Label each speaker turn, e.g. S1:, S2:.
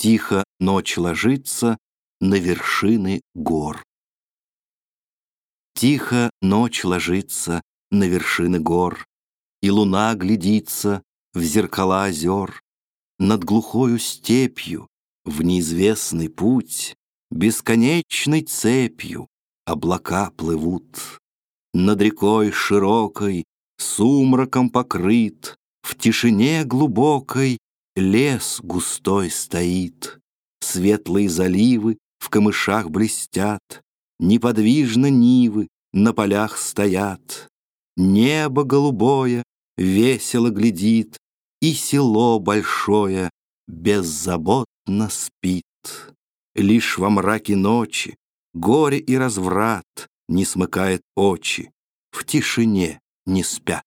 S1: Тихо ночь ложится на вершины гор. Тихо ночь ложится на вершины гор, И луна глядится в зеркала озер. Над глухою степью в неизвестный путь Бесконечной цепью облака плывут. Над рекой широкой, сумраком покрыт, В тишине глубокой лес густой стоит. Светлые заливы в камышах блестят, Неподвижно нивы на полях стоят. Небо голубое весело глядит, И село большое беззаботно спит. Лишь во мраке ночи горе и разврат Не смыкает очи, в тишине не спят.